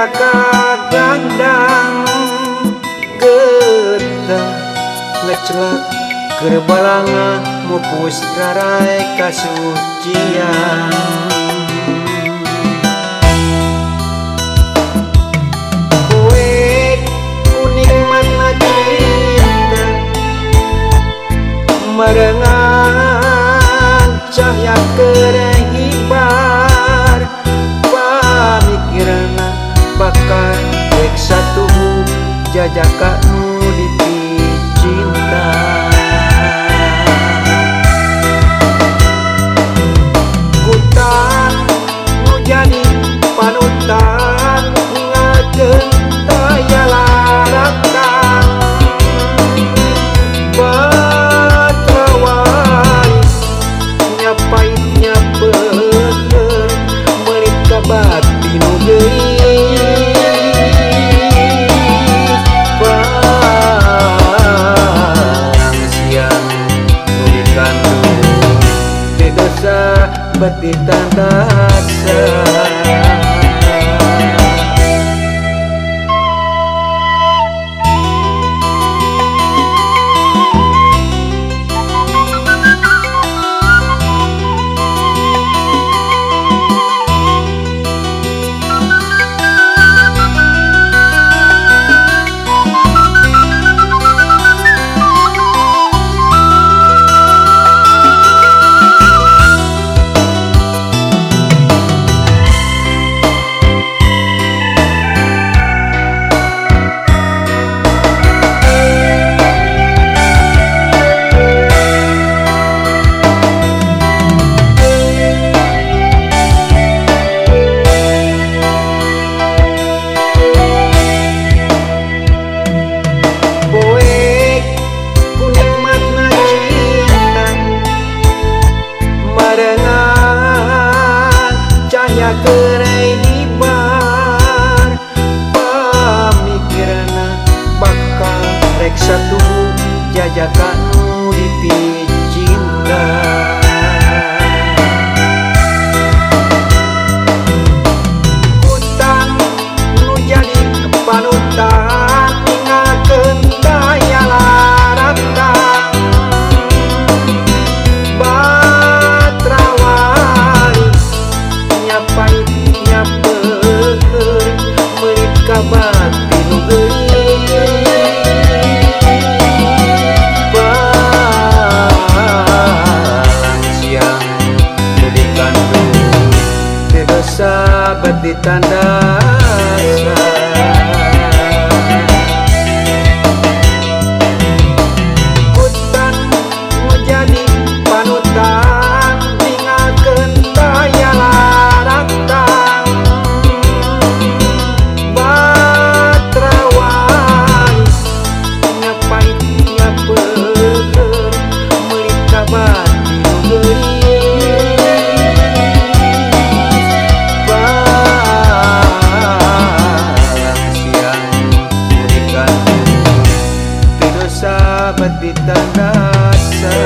kakakdang getah ngeclak gerbalangan mupus darai kasucian. Marang jaga rasa tanda ba't di tanasa